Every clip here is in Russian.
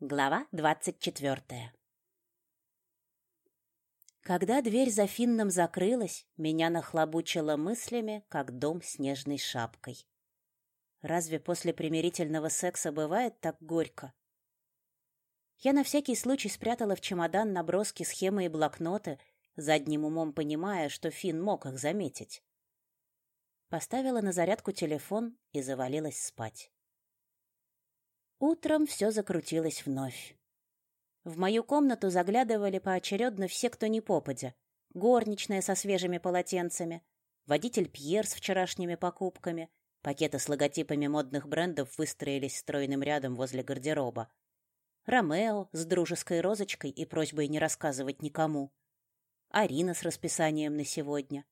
Глава двадцать четвертая. Когда дверь за Финном закрылась, меня нахлобучило мыслями, как дом снежной шапкой. Разве после примирительного секса бывает так горько? Я на всякий случай спрятала в чемодан наброски, схемы и блокноты, задним умом понимая, что Финн мог их заметить. Поставила на зарядку телефон и завалилась спать. Утром все закрутилось вновь. В мою комнату заглядывали поочередно все, кто не попадя. Горничная со свежими полотенцами, водитель Пьер с вчерашними покупками, пакеты с логотипами модных брендов выстроились стройным рядом возле гардероба. Ромео с дружеской розочкой и просьбой не рассказывать никому. Арина с расписанием на сегодня.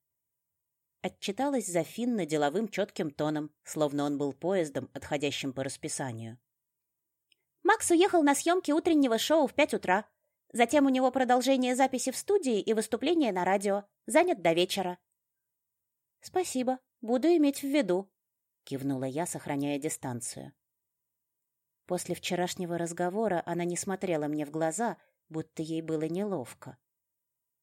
Отчиталась за Финна деловым четким тоном, словно он был поездом, отходящим по расписанию. Макс уехал на съемки утреннего шоу в пять утра. Затем у него продолжение записи в студии и выступление на радио. Занят до вечера. Спасибо, буду иметь в виду, кивнула я, сохраняя дистанцию. После вчерашнего разговора она не смотрела мне в глаза, будто ей было неловко.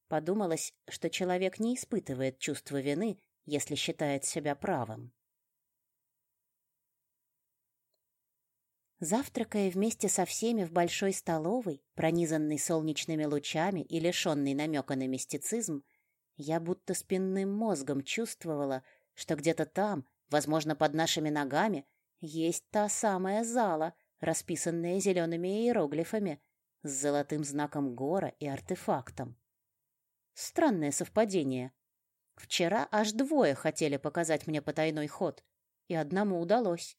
Подумалось, что человек не испытывает чувства вины, если считает себя правым. Завтракая вместе со всеми в большой столовой, пронизанной солнечными лучами и лишенной намека на мистицизм, я будто спинным мозгом чувствовала, что где-то там, возможно, под нашими ногами, есть та самая зала, расписанная зелеными иероглифами, с золотым знаком гора и артефактом. Странное совпадение. Вчера аж двое хотели показать мне потайной ход, и одному удалось.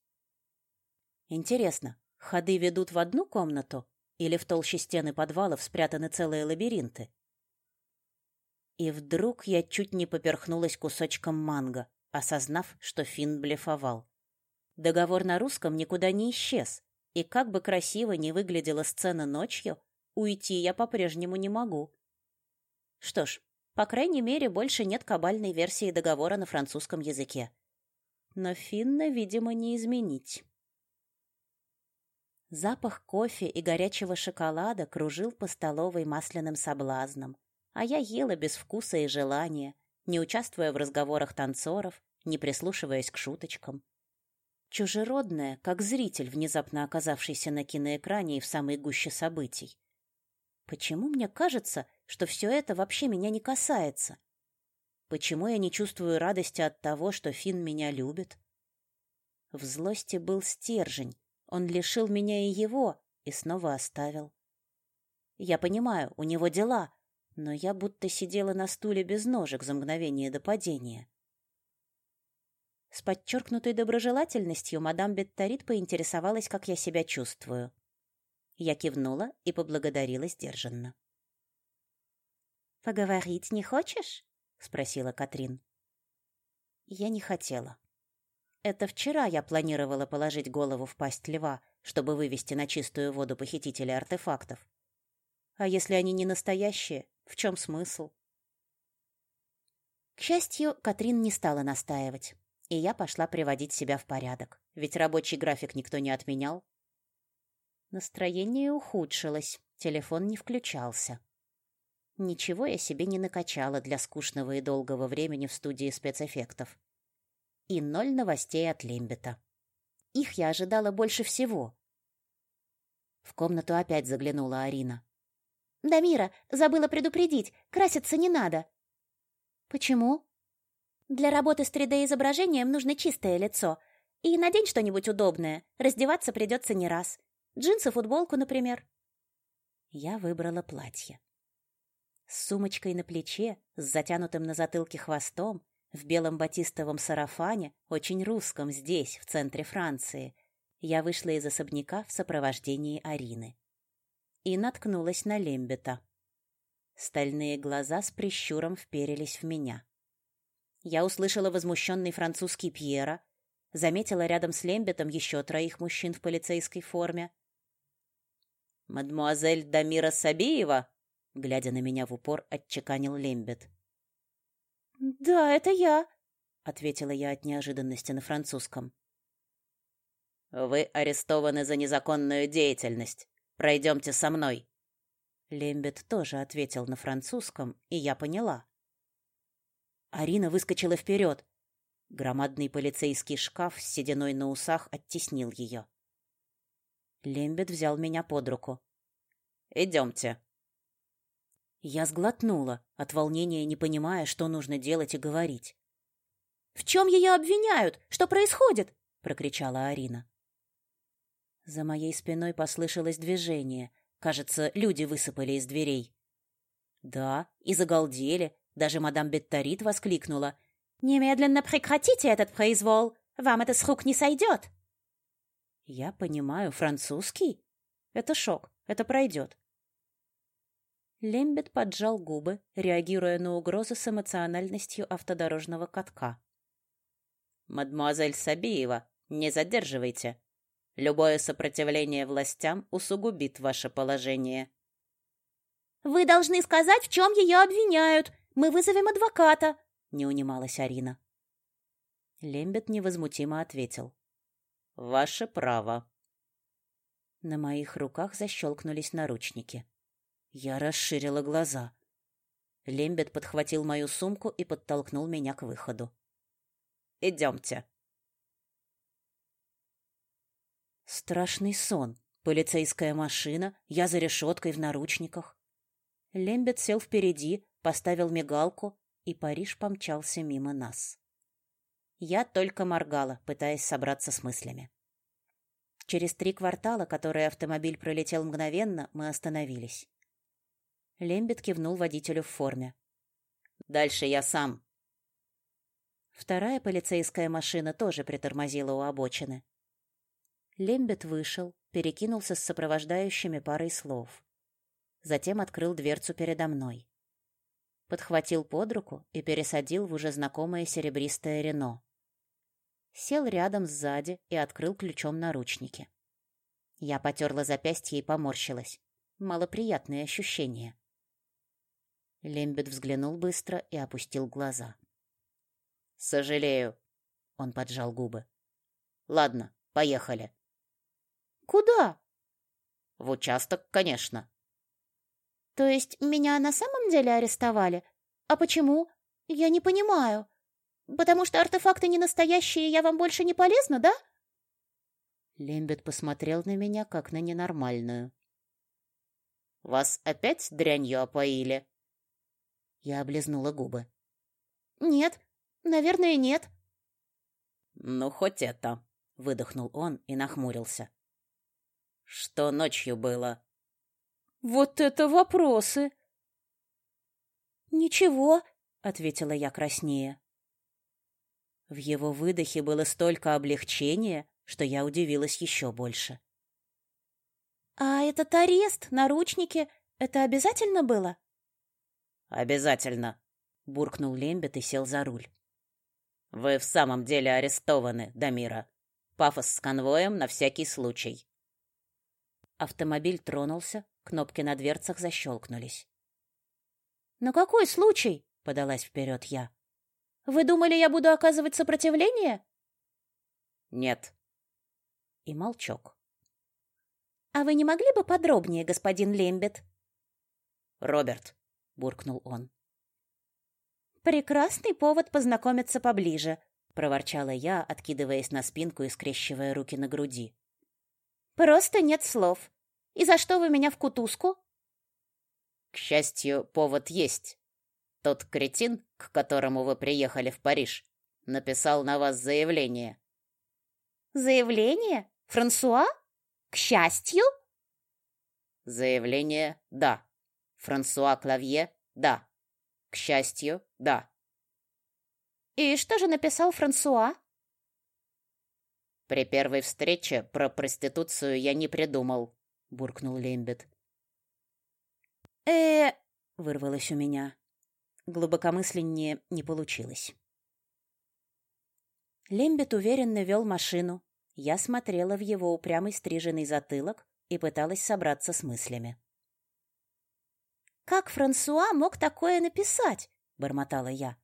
Интересно, ходы ведут в одну комнату или в толще стены подвалов спрятаны целые лабиринты? И вдруг я чуть не поперхнулась кусочком манго, осознав, что Финн блефовал. Договор на русском никуда не исчез, и как бы красиво ни выглядела сцена ночью, уйти я по-прежнему не могу. Что ж, по крайней мере, больше нет кабальной версии договора на французском языке. Но Финна, видимо, не изменить. Запах кофе и горячего шоколада кружил по столовой масляным соблазном, а я ела без вкуса и желания, не участвуя в разговорах танцоров, не прислушиваясь к шуточкам. Чужеродная, как зритель, внезапно оказавшийся на киноэкране и в самой гуще событий. Почему мне кажется, что все это вообще меня не касается? Почему я не чувствую радости от того, что Финн меня любит? В злости был стержень, он лишил меня и его, и снова оставил. Я понимаю, у него дела, но я будто сидела на стуле без ножек за мгновение до падения. С подчеркнутой доброжелательностью мадам Бетторит поинтересовалась, как я себя чувствую. Я кивнула и поблагодарила сдержанно. «Поговорить не хочешь?» — спросила Катрин. Я не хотела. Это вчера я планировала положить голову в пасть льва, чтобы вывести на чистую воду похитителя артефактов. А если они не настоящие, в чем смысл? К счастью, Катрин не стала настаивать, и я пошла приводить себя в порядок, ведь рабочий график никто не отменял. Настроение ухудшилось, телефон не включался. Ничего я себе не накачала для скучного и долгого времени в студии спецэффектов и ноль новостей от Лембета. Их я ожидала больше всего. В комнату опять заглянула Арина. «Дамира, забыла предупредить, краситься не надо». «Почему?» «Для работы с 3D-изображением нужно чистое лицо. И надень что-нибудь удобное, раздеваться придется не раз. Джинсы, футболку, например». Я выбрала платье. С сумочкой на плече, с затянутым на затылке хвостом, в белом батистовом сарафане, очень русском здесь, в центре Франции, я вышла из особняка в сопровождении Арины. И наткнулась на Лембета. Стальные глаза с прищуром вперились в меня. Я услышала возмущенный французский Пьера, заметила рядом с Лембетом еще троих мужчин в полицейской форме. «Мадмуазель Дамира Сабиева?» Глядя на меня в упор, отчеканил Лембет. «Да, это я», — ответила я от неожиданности на французском. «Вы арестованы за незаконную деятельность», Пройдемте со мной». Лембет тоже ответил на французском, и я поняла. Арина выскочила вперед. Громадный полицейский шкаф с сединой на усах оттеснил ее. Лембет взял меня под руку. «Идемте». Я сглотнула, от волнения не понимая, что нужно делать и говорить. «В чем ее обвиняют? Что происходит?» — прокричала Арина. За моей спиной послышалось движение. Кажется, люди высыпали из дверей. Да, и загалдели, даже мадам Бетторит воскликнула. «Немедленно прекратите этот произвол! Вам это с рук не сойдет!» «Я понимаю французский. Это шок, это пройдет». Лембет поджал губы, реагируя на угрозы с эмоциональностью автодорожного катка. «Мадемуазель Сабиева, не задерживайте. Любое сопротивление властям усугубит ваше положение». «Вы должны сказать, в чем ее обвиняют. Мы вызовем адвоката», — не унималась Арина. Лембет невозмутимо ответил. «Ваше право». На моих руках защелкнулись наручники. Я расширила глаза. Лембет подхватил мою сумку и подтолкнул меня к выходу. «Идемте». Страшный сон. Полицейская машина, я за решеткой в наручниках. Лембет сел впереди, поставил мигалку, и Париж помчался мимо нас. Я только моргала, пытаясь собраться с мыслями. Через три квартала, которые автомобиль пролетел мгновенно, мы остановились. Лембет кивнул водителю в форме. «Дальше я сам». Вторая полицейская машина тоже притормозила у обочины. Лембет вышел, перекинулся с сопровождающими парой слов. Затем открыл дверцу передо мной подхватил под руку и пересадил в уже знакомое серебристое Рено. Сел рядом сзади и открыл ключом наручники. Я потерла запястье и поморщилась. Малоприятные ощущения. Лембет взглянул быстро и опустил глаза. «Сожалею», — он поджал губы. «Ладно, поехали». «Куда?» «В участок, конечно». То есть меня на самом деле арестовали? А почему? Я не понимаю. Потому что артефакты не настоящие, я вам больше не полезна, да? Лембет посмотрел на меня, как на ненормальную. «Вас опять дрянью опоили?» Я облизнула губы. «Нет, наверное, нет». «Ну, хоть это», — выдохнул он и нахмурился. «Что ночью было?» Вот это вопросы! Ничего, ответила я краснее. В его выдохе было столько облегчения, что я удивилась еще больше. А этот арест, наручники, это обязательно было? Обязательно, буркнул Лембет и сел за руль. Вы в самом деле арестованы, Дамира. Пафос с конвоем на всякий случай. Автомобиль тронулся, Кнопки на дверцах защелкнулись. «На какой случай?» — подалась вперед я. «Вы думали, я буду оказывать сопротивление?» «Нет». И молчок. «А вы не могли бы подробнее, господин Лембет?» «Роберт», — буркнул он. «Прекрасный повод познакомиться поближе», — проворчала я, откидываясь на спинку и скрещивая руки на груди. «Просто нет слов. И за что вы меня в кутузку? К счастью, повод есть. Тот кретин, к которому вы приехали в Париж, написал на вас заявление. Заявление? Франсуа? К счастью? Заявление — да. Франсуа Клавье — да. К счастью, да. И что же написал Франсуа? При первой встрече про проституцию я не придумал буркнул Лембет. Э, вырвалось у меня. Глубокомысленнее не получилось. Лембет уверенно вел машину. Я смотрела в его упрямый стриженный затылок и пыталась собраться с мыслями. «Как Франсуа мог такое написать?» — бормотала я.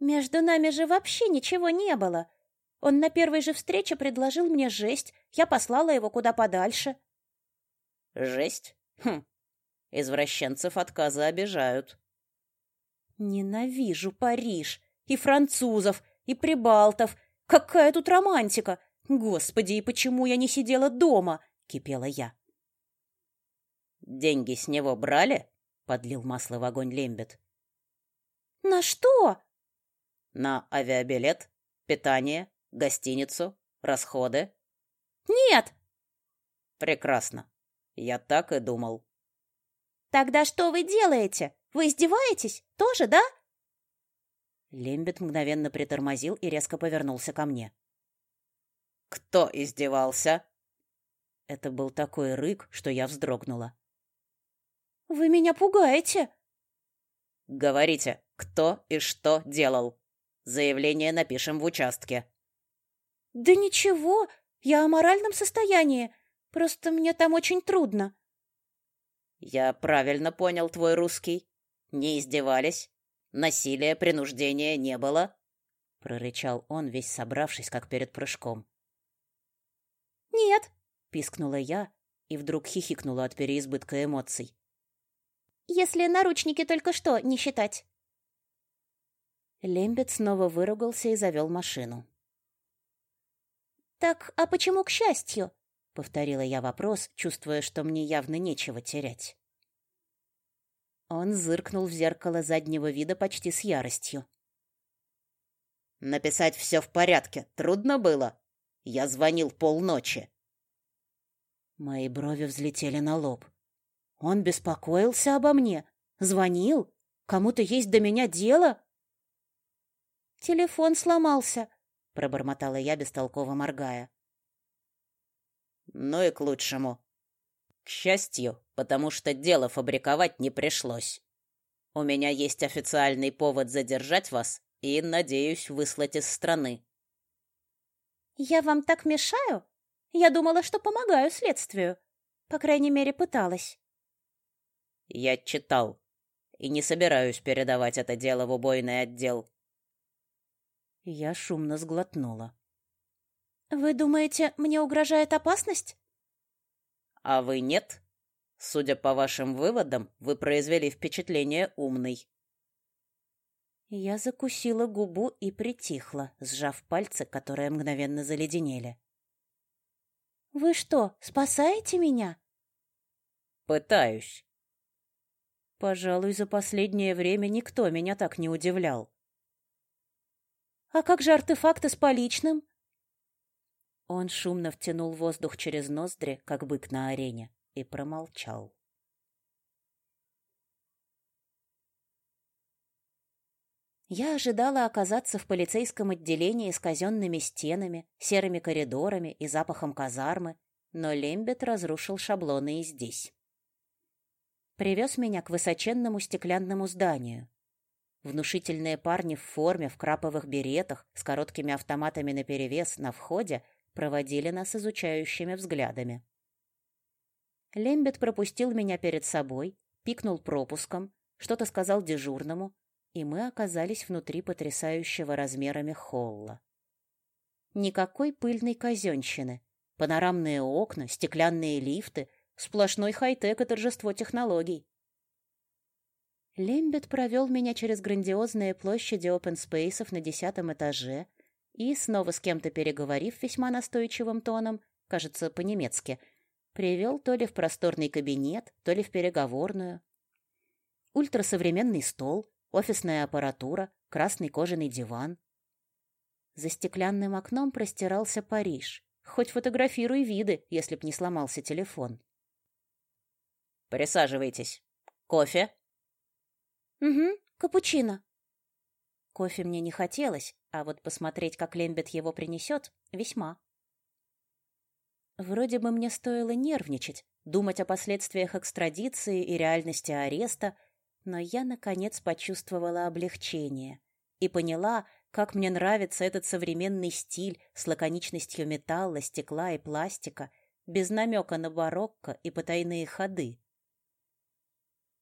«Между нами же вообще ничего не было. Он на первой же встрече предложил мне жесть, я послала его куда подальше. Жесть. Хм. Извращенцев отказы обижают. Ненавижу Париж и французов, и прибалтов. Какая тут романтика! Господи, и почему я не сидела дома? кипела я. Деньги с него брали? Подлил масло в огонь Лембет. На что? На авиабилет, питание, гостиницу, расходы. Нет. Прекрасно. Я так и думал. Тогда что вы делаете? Вы издеваетесь? Тоже, да? Лембет мгновенно притормозил и резко повернулся ко мне. Кто издевался? Это был такой рык, что я вздрогнула. Вы меня пугаете. Говорите, кто и что делал? Заявление напишем в участке. Да ничего, я о моральном состоянии. Просто мне там очень трудно. Я правильно понял твой русский. Не издевались? Насилия, принуждения не было? прорычал он, весь собравшись, как перед прыжком. Нет, пискнула я и вдруг хихикнула от переизбытка эмоций. Если наручники только что не считать. Лембет снова выругался и завел машину. Так, а почему к счастью? повторила я вопрос, чувствуя, что мне явно нечего терять. Он зыркнул в зеркало заднего вида почти с яростью. Написать все в порядке трудно было. Я звонил полночи. Мои брови взлетели на лоб. Он беспокоился обо мне, звонил. Кому-то есть до меня дело? Телефон сломался, пробормотала я бестолково моргая. Ну и к лучшему. К счастью, потому что дело фабриковать не пришлось. У меня есть официальный повод задержать вас и, надеюсь, выслать из страны. Я вам так мешаю? Я думала, что помогаю следствию. По крайней мере, пыталась. Я читал и не собираюсь передавать это дело в убойный отдел. Я шумно сглотнула. Вы думаете, мне угрожает опасность? А вы нет? Судя по вашим выводам, вы произвели впечатление умной. Я закусила губу и притихла, сжав пальцы, которые мгновенно заледенели. Вы что, спасаете меня? Пытаюсь. Пожалуй, за последнее время никто меня так не удивлял. А как же артефакты с поличным? Он шумно втянул воздух через ноздри, как бык на арене, и промолчал. Я ожидала оказаться в полицейском отделении с казенными стенами, серыми коридорами и запахом казармы, но Лембет разрушил шаблоны и здесь. Привез меня к высоченному стеклянному зданию. Внушительные парни в форме, в краповых беретах, с короткими автоматами наперевес на входе проводили нас изучающими взглядами. Лембет пропустил меня перед собой, пикнул пропуском, что-то сказал дежурному, и мы оказались внутри потрясающего размерами холла. Никакой пыльной казенщины. Панорамные окна, стеклянные лифты, сплошной хай-тек и торжество технологий. Лембет провел меня через грандиозные площади опенспейсов на десятом этаже и, снова с кем-то переговорив весьма настойчивым тоном, кажется, по-немецки, привел то ли в просторный кабинет, то ли в переговорную. Ультрасовременный стол, офисная аппаратура, красный кожаный диван. За стеклянным окном простирался Париж. Хоть фотографируй виды, если б не сломался телефон. Присаживайтесь. Кофе? Угу, капучино. Кофе мне не хотелось, а вот посмотреть, как Лембет его принесет, весьма. Вроде бы мне стоило нервничать, думать о последствиях экстрадиции и реальности ареста, но я, наконец, почувствовала облегчение и поняла, как мне нравится этот современный стиль с лаконичностью металла, стекла и пластика, без намека на барокко и потайные ходы.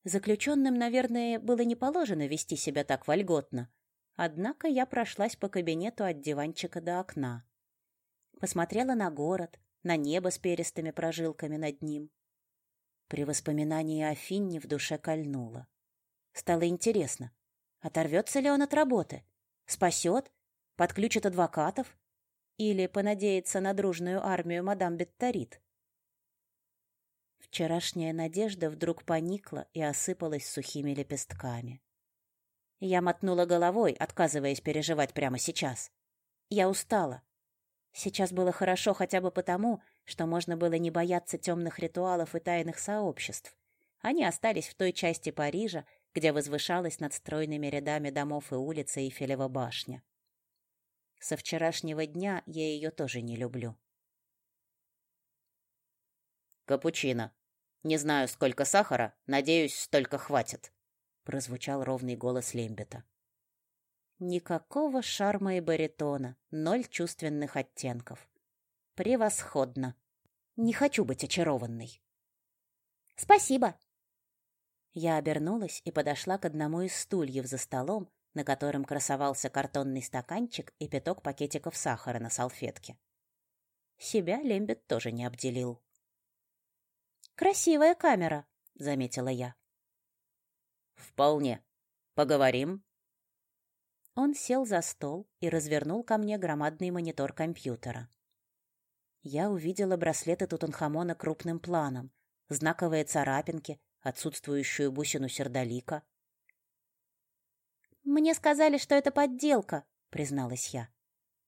Заключенным, наверное, было не положено вести себя так вольготно. Однако я прошлась по кабинету от диванчика до окна. Посмотрела на город, на небо с перистыми прожилками над ним. При воспоминании о Финне в душе кольнуло. Стало интересно, оторвется ли он от работы? Спасет? Подключит адвокатов? Или понадеется на дружную армию мадам Бетторит? Вчерашняя надежда вдруг поникла и осыпалась сухими лепестками. Я мотнула головой, отказываясь переживать прямо сейчас. Я устала. Сейчас было хорошо хотя бы потому, что можно было не бояться темных ритуалов и тайных сообществ. Они остались в той части Парижа, где возвышалась над стройными рядами домов и улиц Эйфелева башня. Со вчерашнего дня я ее тоже не люблю. «Капучино. Не знаю, сколько сахара, надеюсь, столько хватит», — прозвучал ровный голос Лембета. Никакого шарма и баритона, ноль чувственных оттенков. Превосходно. Не хочу быть очарованной. Спасибо. Я обернулась и подошла к одному из стульев за столом, на котором красовался картонный стаканчик и пяток пакетиков сахара на салфетке. Себя Лембет тоже не обделил. «Красивая камера», — заметила я. «Вполне. Поговорим?» Он сел за стол и развернул ко мне громадный монитор компьютера. Я увидела браслеты Тутанхамона крупным планом, знаковые царапинки, отсутствующую бусину сердолика. «Мне сказали, что это подделка», — призналась я.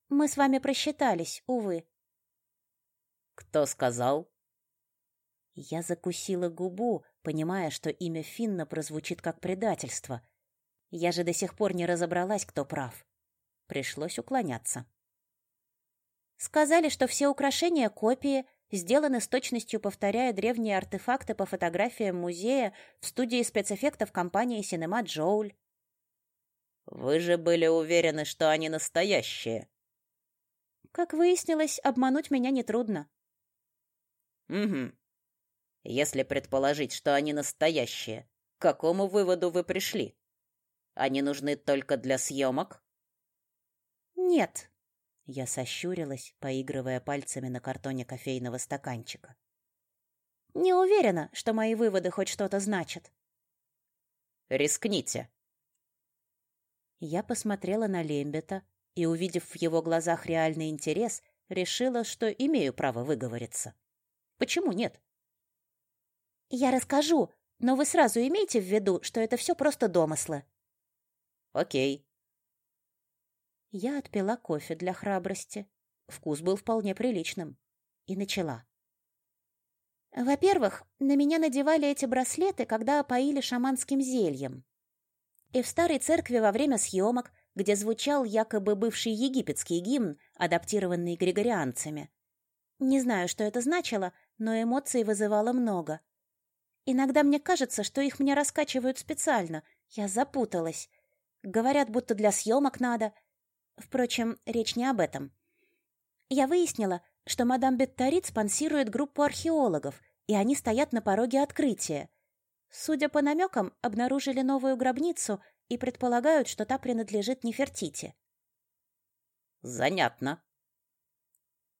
«Мы с вами просчитались, увы». «Кто сказал?» Я закусила губу, понимая, что имя Финна прозвучит как предательство. Я же до сих пор не разобралась, кто прав. Пришлось уклоняться. Сказали, что все украшения копии, сделаны с точностью повторяя древние артефакты по фотографиям музея в студии спецэффектов компании Cinema Joule. Вы же были уверены, что они настоящие. Как выяснилось, обмануть меня нетрудно. Угу. Если предположить, что они настоящие, к какому выводу вы пришли? Они нужны только для съемок? Нет, я сощурилась, поигрывая пальцами на картоне кофейного стаканчика. Не уверена, что мои выводы хоть что-то значат. Рискните. Я посмотрела на Лембета и, увидев в его глазах реальный интерес, решила, что имею право выговориться. Почему нет? Я расскажу, но вы сразу имейте в виду, что это все просто домыслы. Окей. Я отпила кофе для храбрости. Вкус был вполне приличным. И начала. Во-первых, на меня надевали эти браслеты, когда опоили шаманским зельем. И в старой церкви во время съемок, где звучал якобы бывший египетский гимн, адаптированный григорианцами. Не знаю, что это значило, но эмоций вызывало много. Иногда мне кажется, что их мне раскачивают специально. Я запуталась. Говорят, будто для съемок надо, Впрочем, речь не об этом. Я выяснила, что мадам Бетторит спонсирует группу археологов, и они стоят на пороге открытия. Судя по намекам, обнаружили новую гробницу и предполагают, что та принадлежит Нефертити. Занятно.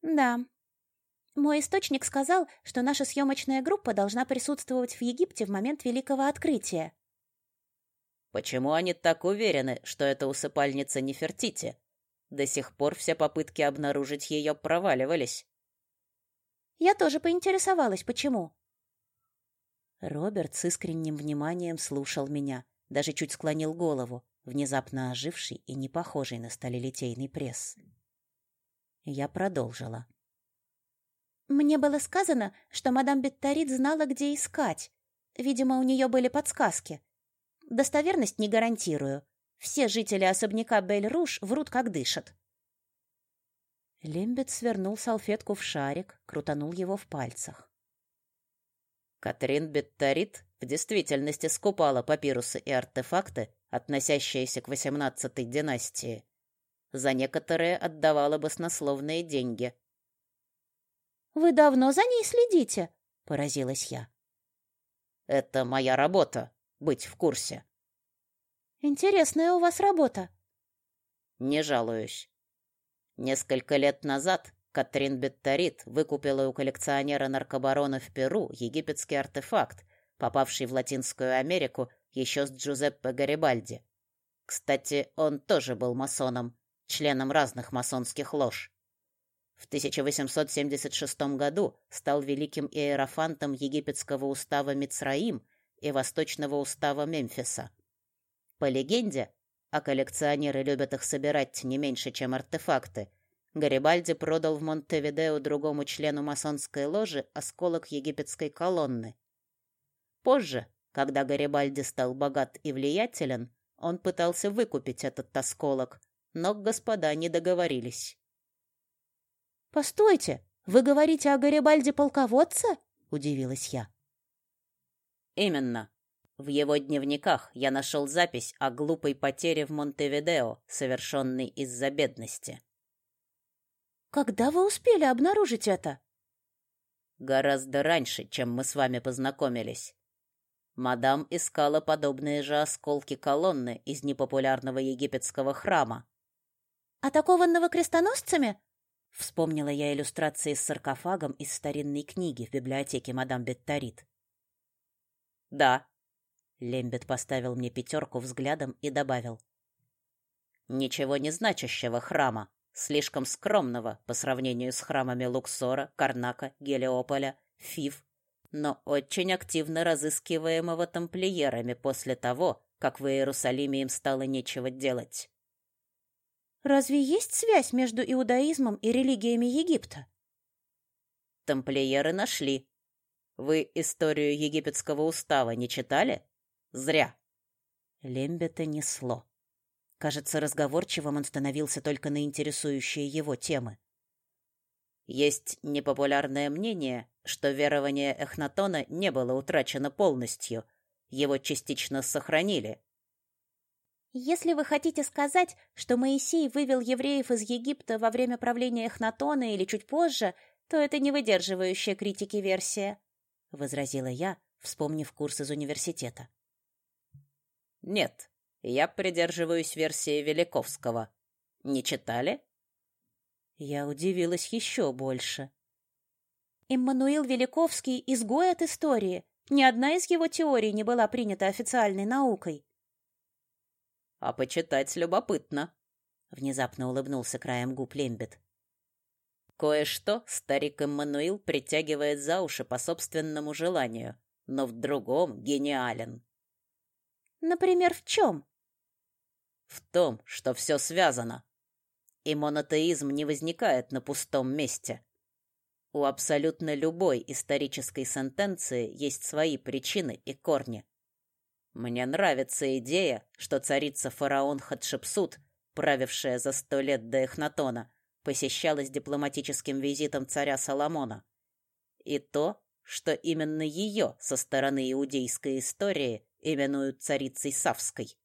Да. Мой источник сказал, что наша съемочная группа должна присутствовать в Египте в момент великого открытия. Почему они так уверены, что это усыпальница Нефертити? До сих пор все попытки обнаружить ее проваливались. Я тоже поинтересовалась, почему. Роберт с искренним вниманием слушал меня, даже чуть склонил голову, внезапно оживший и не похожий на сталелитейный пресс. Я продолжила. Мне было сказано, что мадам Бетторит знала, где искать. Видимо, у нее были подсказки. Достоверность не гарантирую, все жители особняка Бель-Руш врут, как дышат. Лембет свернул салфетку в шарик, крутанул его в пальцах. Катрин Бетторит в действительности скупала папирусы и артефакты, относящиеся к XVIII династии. За некоторые отдавала баснословные деньги. «Вы давно за ней следите?» — поразилась я. «Это моя работа — быть в курсе», Интересная у вас работа. Не жалуюсь. Несколько лет назад Катрин Бетторит выкупила у коллекционера наркобарона в Перу египетский артефакт, попавший в Латинскую Америку еще с Джузеппе Гарибальди. Кстати, он тоже был масоном, членом разных масонских лож. В 1876 году стал великим иерофантом египетского устава Мицраим и восточного устава Мемфиса. По легенде, а коллекционеры любят их собирать не меньше, чем артефакты, Гарибальди продал в Монтевидео другому члену масонской ложи осколок египетской колонны. Позже, когда Гарибальди стал богат и влиятелен, он пытался выкупить этот осколок, но господа не договорились. Постойте, вы говорите о Гарибальде полководце? удивилась я. Именно. В его дневниках я нашел запись о глупой потере в Монтевидео, совершенной из-за бедности. Когда вы успели обнаружить это? Гораздо раньше, чем мы с вами познакомились. Мадам искала подобные же осколки колонны из непопулярного египетского храма. Атакованного крестоносцами? Вспомнила я иллюстрации с саркофагом из старинной книги в библиотеке мадам Бетторит. Да. Лембет поставил мне пятерку взглядом и добавил: Ничего не значащего храма, слишком скромного по сравнению с храмами Луксора, Карнака, Гелиополя, Фив, но очень активно разыскиваемого тамплиерами после того, как в Иерусалиме им стало нечего делать. Разве есть связь между иудаизмом и религиями Египта? Тамплиеры нашли. Вы историю египетского устава не читали? Зря. Лембета несло. Кажется, разговорчивым он становился только на интересующие его темы. Есть непопулярное мнение, что верование Эхнатона не было утрачено полностью. Его частично сохранили, если вы хотите сказать, что Моисей вывел евреев из Египта во время правления Эхнатона или чуть позже, то это не выдерживающая критики версия, возразила я, вспомнив курс из университета. Нет, я придерживаюсь версии Великовского. Не читали? Я удивилась еще больше. Иммануил Великовский изгой от истории. Ни одна из его теорий не была принята официальной наукой. А почитать любопытно. Внезапно улыбнулся краем губ Лембет. Кое-что старик Эммануил притягивает за уши по собственному желанию, но в другом гениален. Например, в чем? В том, что все связано. И монотеизм не возникает на пустом месте. У абсолютно любой исторической сентенции есть свои причины и корни. Мне нравится идея, что царица фараон Хатшепсут, правившая за сто лет до Эхнатона, посещалась дипломатическим визитом царя Соломона. И то, что именно ее со стороны иудейской истории именуют царицей Савской.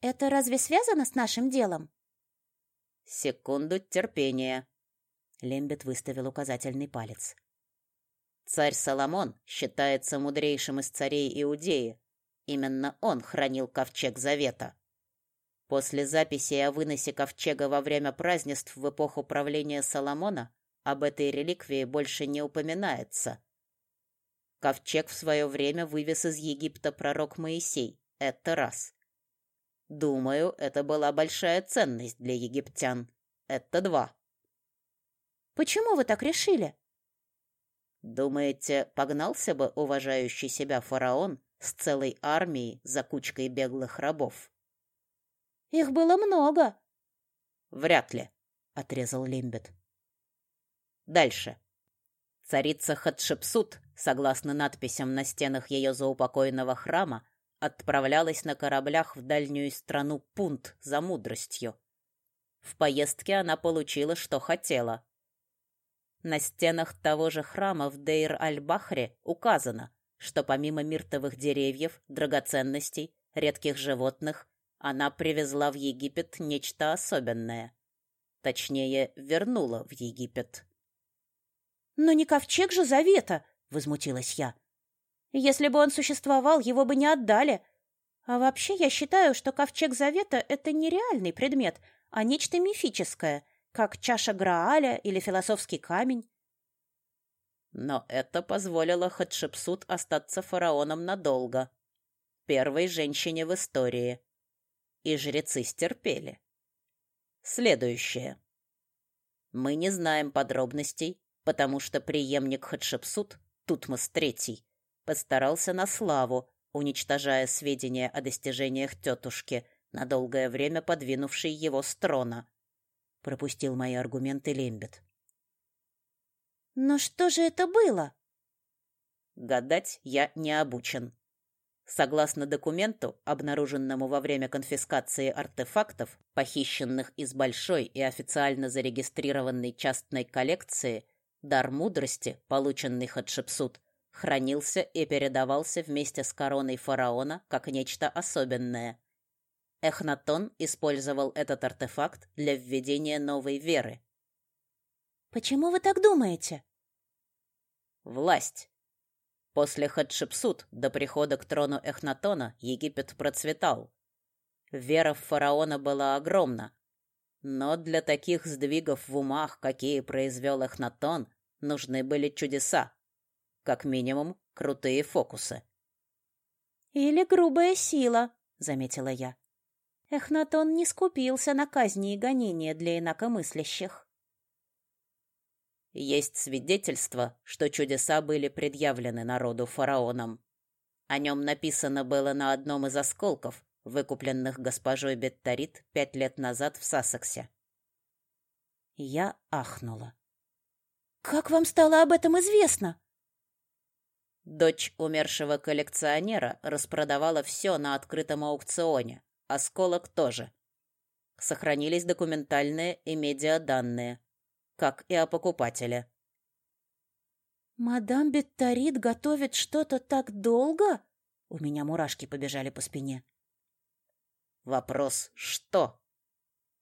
Это разве связано с нашим делом? Секунду терпения. Лембет выставил указательный палец. Царь Соломон считается мудрейшим из царей Иудеи, Именно он хранил ковчег завета. После записи о выносе ковчега во время празднеств в эпоху правления Соломона об этой реликвии больше не упоминается. Ковчег в свое время вывез из Египта пророк Моисей. Это раз. Думаю, это была большая ценность для египтян. Это два. Почему вы так решили? Думаете, погнался бы уважающий себя фараон с целой армией за кучкой беглых рабов. Их было много. Вряд ли, отрезал Лимбет. Дальше. Царица Хатшепсут, согласно надписям на стенах ее заупокойного храма, отправлялась на кораблях в дальнюю страну Пунт за мудростью. В поездке она получила, что хотела. На стенах того же храма в Дейр-аль-Бахре указано, что помимо миртовых деревьев, драгоценностей, редких животных, она привезла в Египет нечто особенное. Точнее, вернула в Египет. «Но не ковчег же завета!» — возмутилась я. «Если бы он существовал, его бы не отдали. А вообще я считаю, что ковчег завета — это не реальный предмет, а нечто мифическое, как чаша Грааля или философский камень. Но это позволило Хатшепсут остаться фараоном надолго. Первой женщине в истории. И жрецы стерпели. Следующее. Мы не знаем подробностей, потому что преемник Хатшепсут, Тутмос III, постарался на славу, уничтожая сведения о достижениях тетушки, на долгое время подвинувшей его с трона. Пропустил мои аргументы Лембет. Но что же это было? Гадать я не обучен. Согласно документу, обнаруженному во время конфискации артефактов, похищенных из большой и официально зарегистрированной частной коллекции, дар мудрости, полученный Хатшепсут, хранился и передавался вместе с короной фараона как нечто особенное. Эхнатон использовал этот артефакт для введения новой веры. Почему вы так думаете? Власть. После Хатшепсут до прихода к трону Эхнатона Египет процветал. Вера в фараона была огромна, но для таких сдвигов в умах, какие произвел Эхнатон, нужны были чудеса. Как минимум, крутые фокусы. Или грубая сила, заметила я. Эхнатон не скупился на казни и гонения для инакомыслящих. Есть свидетельство, что чудеса были предъявлены народу фараоном. О нем написано было на одном из осколков, выкупленных госпожой Бетторит пять лет назад в Сассексе. Я ахнула. «Как вам стало об этом известно?» Дочь умершего коллекционера распродавала все на открытом аукционе, Осколок тоже. Сохранились документальные и медиаданные, как и о покупателе. «Мадам Бетторит готовит что-то так долго?» У меня мурашки побежали по спине. «Вопрос «что?»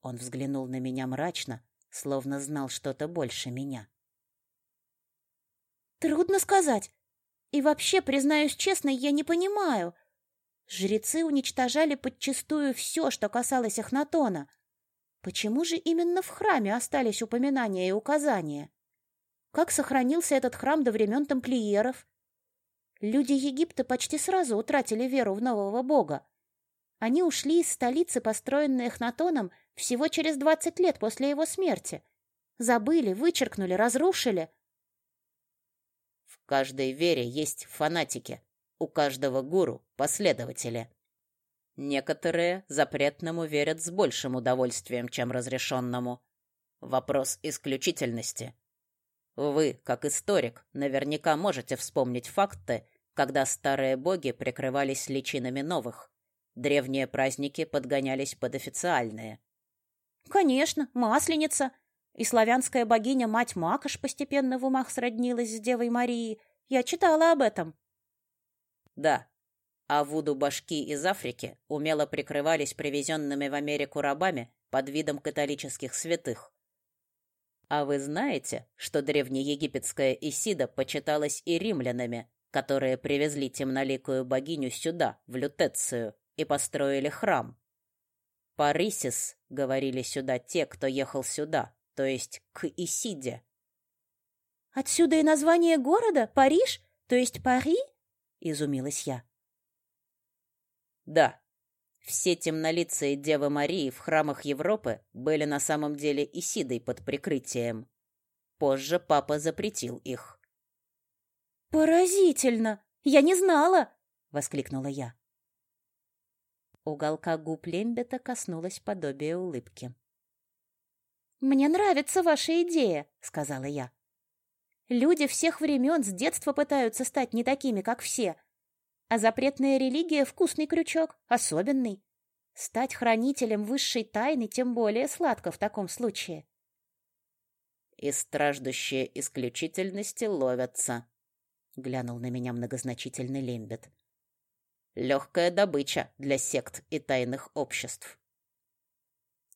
Он взглянул на меня мрачно, словно знал что-то больше меня. «Трудно сказать. И вообще, признаюсь честно, я не понимаю, Жрецы уничтожали подчистую все, что касалось Эхнатона. Почему же именно в храме остались упоминания и указания? Как сохранился этот храм до времен тамплиеров? Люди Египта почти сразу утратили веру в нового бога. Они ушли из столицы, построенной Эхнатоном, всего через двадцать лет после его смерти. Забыли, вычеркнули, разрушили. В каждой вере есть фанатики, у каждого гуру последователи. Некоторые запретному верят с большим удовольствием, чем разрешенному. Вопрос исключительности. Вы, как историк, наверняка можете вспомнить факты, когда старые боги прикрывались личинами новых. Древние праздники подгонялись под официальные. Конечно, Масленица. И славянская богиня Мать Макаш постепенно в умах сроднилась с Девой Марией. Я читала об этом. Да. А вуду-башки из Африки умело прикрывались привезенными в Америку рабами под видом католических святых. А вы знаете, что древнеегипетская Исида почиталась и римлянами, которые привезли темноликую богиню сюда, в Лютецию, и построили храм? Парисис, говорили сюда те, кто ехал сюда, то есть к Исиде. Отсюда и название города Париж, то есть Пари? изумилась я. Да. Все темнолицые Девы Марии в храмах Европы были на самом деле Исидой под прикрытием. Позже папа запретил их. Поразительно! Я не знала, воскликнула я. Уголка губ Лембета коснулось подобие улыбки. Мне нравится ваша идея, сказала я. Люди всех времен с детства пытаются стать не такими, как все. А запретная религия — вкусный крючок, особенный. Стать хранителем высшей тайны тем более сладко в таком случае. «И страждущие исключительности ловятся», — глянул на меня многозначительный Лембет. «Легкая добыча для сект и тайных обществ».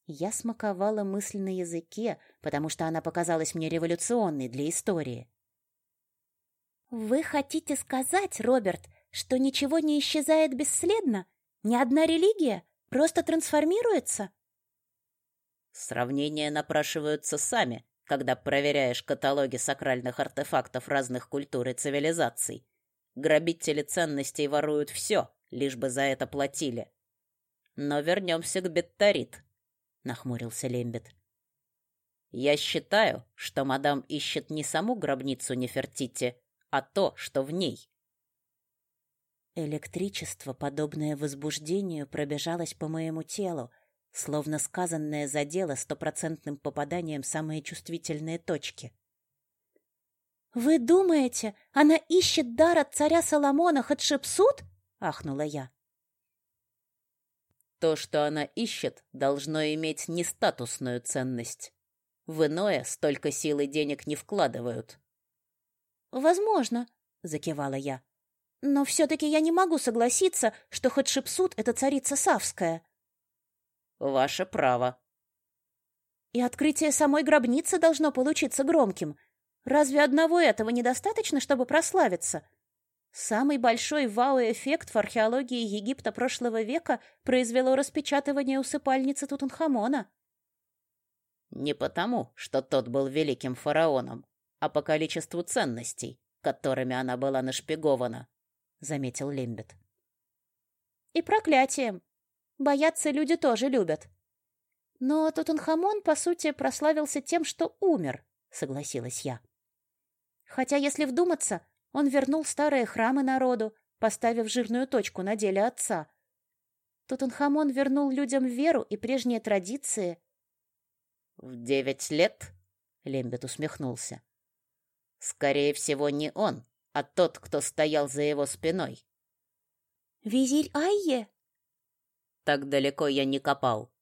Я смаковала мысль на языке, потому что она показалась мне революционной для истории. Вы хотите сказать, Роберт, что ничего не исчезает бесследно? Ни одна религия просто трансформируется? Сравнения напрашиваются сами, когда проверяешь каталоги сакральных артефактов разных культур и цивилизаций. Грабители ценностей воруют все, лишь бы за это платили. Но вернемся к Бетторит, нахмурился Лембет. Я считаю, что мадам ищет не саму гробницу Нефертити, а то, что в ней. Электричество, подобное возбуждению, пробежалось по моему телу, словно сказанное задело стопроцентным попаданием самые чувствительные точки. «Вы думаете, она ищет дар от царя Соломона Хатшепсут?» — ахнула я. То, что она ищет, должно иметь не статусную ценность. В иное столько сил и денег не вкладывают. «Возможно», — закивала я. «Но все-таки я не могу согласиться, что Хатшепсут — это царица Савская». Ваше право. И открытие самой гробницы должно получиться громким. Разве одного этого недостаточно, чтобы прославиться? Самый большой вау-эффект в археологии Египта прошлого века произвело распечатывание усыпальницы Тутанхамона. Не потому, что тот был великим фараоном, а по количеству ценностей, которыми она была нашпигована, заметил Лембет. И проклятием, Бояться люди тоже любят. Но Тутанхамон, по сути, прославился тем, что умер, согласилась я. Хотя, если вдуматься, он вернул старые храмы народу, поставив жирную точку на деле отца. Тутанхамон вернул людям веру и прежние традиции. В девять лет, Лембет усмехнулся. Скорее всего, не он, а тот, кто стоял за его спиной. Визирь Айе? Так далеко я не копал.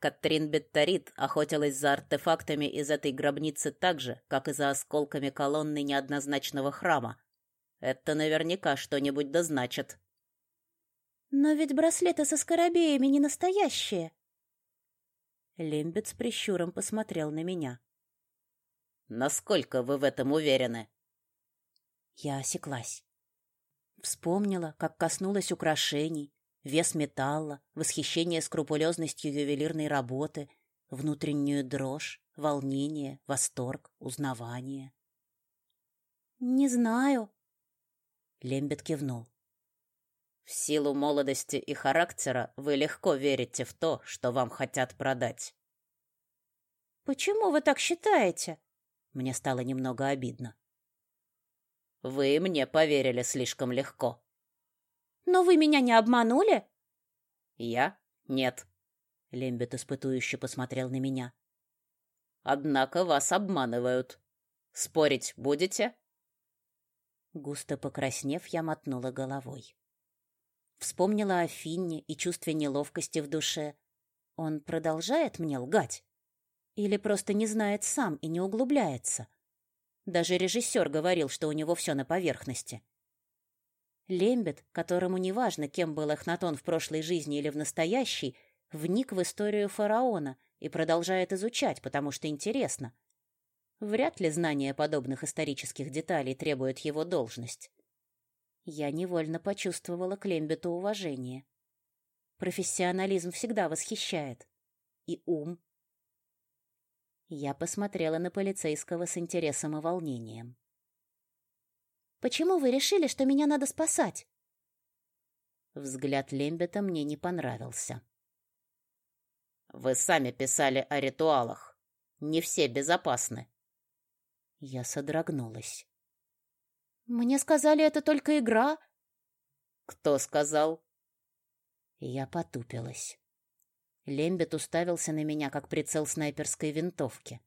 Катрин Бетторит охотилась за артефактами из этой гробницы так же, как и за осколками колонны неоднозначного храма. Это наверняка что-нибудь да значит. Но ведь браслеты со скоробеями не настоящие. Лембет с прищуром посмотрел на меня. Насколько вы в этом уверены? Я осеклась. Вспомнила, как коснулась украшений, вес металла, восхищение скрупулезностью ювелирной работы, внутреннюю дрожь, волнение, восторг, узнавание. «Не знаю». Лембет кивнул. «В силу молодости и характера вы легко верите в то, что вам хотят продать». «Почему вы так считаете?» Мне стало немного обидно. «Вы мне поверили слишком легко», но вы меня не обманули? Я? Нет. Лембет испытующе посмотрел на меня. Однако вас обманывают. Спорить будете? Густо покраснев, я мотнула головой. Вспомнила о Финне и чувстве неловкости в душе. Он продолжает мне лгать? Или просто не знает сам и не углубляется? Даже режиссер говорил, что у него все на поверхности. Лембет, которому неважно, кем был Эхнатон в прошлой жизни или в настоящей, вник в историю фараона и продолжает изучать, потому что интересно. Вряд ли знание подобных исторических деталей требует его должность. Я невольно почувствовала к Лембету уважение. Профессионализм всегда восхищает. И ум. Я посмотрела на полицейского с интересом и волнением. Почему вы решили, что меня надо спасать? Взгляд Лембета мне не понравился. Вы сами писали о ритуалах. Не все безопасны. Я содрогнулась. Мне сказали, это только игра. Кто сказал? Я потупилась. Лембет уставился на меня, как прицел снайперской винтовки.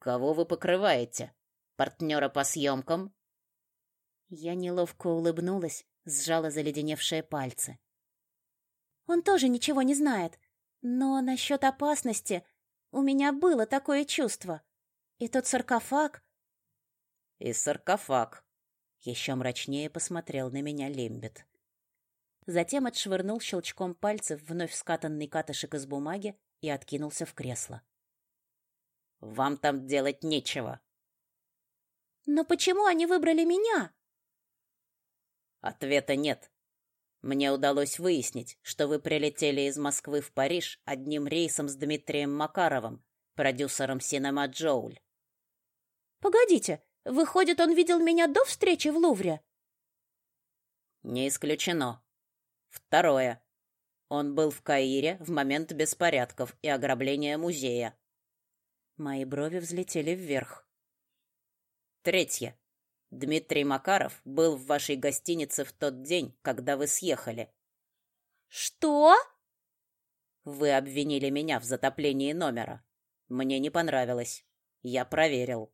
Кого вы покрываете? Партнера по съемкам?» Я неловко улыбнулась, сжала заледеневшие пальцы. «Он тоже ничего не знает, но насчет опасности у меня было такое чувство. И тот саркофаг...» «И саркофаг», — еще мрачнее посмотрел на меня Лембет. Затем отшвырнул щелчком пальцев вновь скатанный катышек из бумаги и откинулся в кресло. «Вам там делать нечего», но почему они выбрали меня? Ответа нет. Мне удалось выяснить, что вы прилетели из Москвы в Париж одним рейсом с Дмитрием Макаровым, продюсером Синема Джоуль. Погодите, выходит, он видел меня до встречи в Лувре? Не исключено. Второе. Он был в Каире в момент беспорядков и ограбления музея. Мои брови взлетели вверх. Третье. Дмитрий Макаров был в вашей гостинице в тот день, когда вы съехали. Что? Вы обвинили меня в затоплении номера. Мне не понравилось. Я проверил.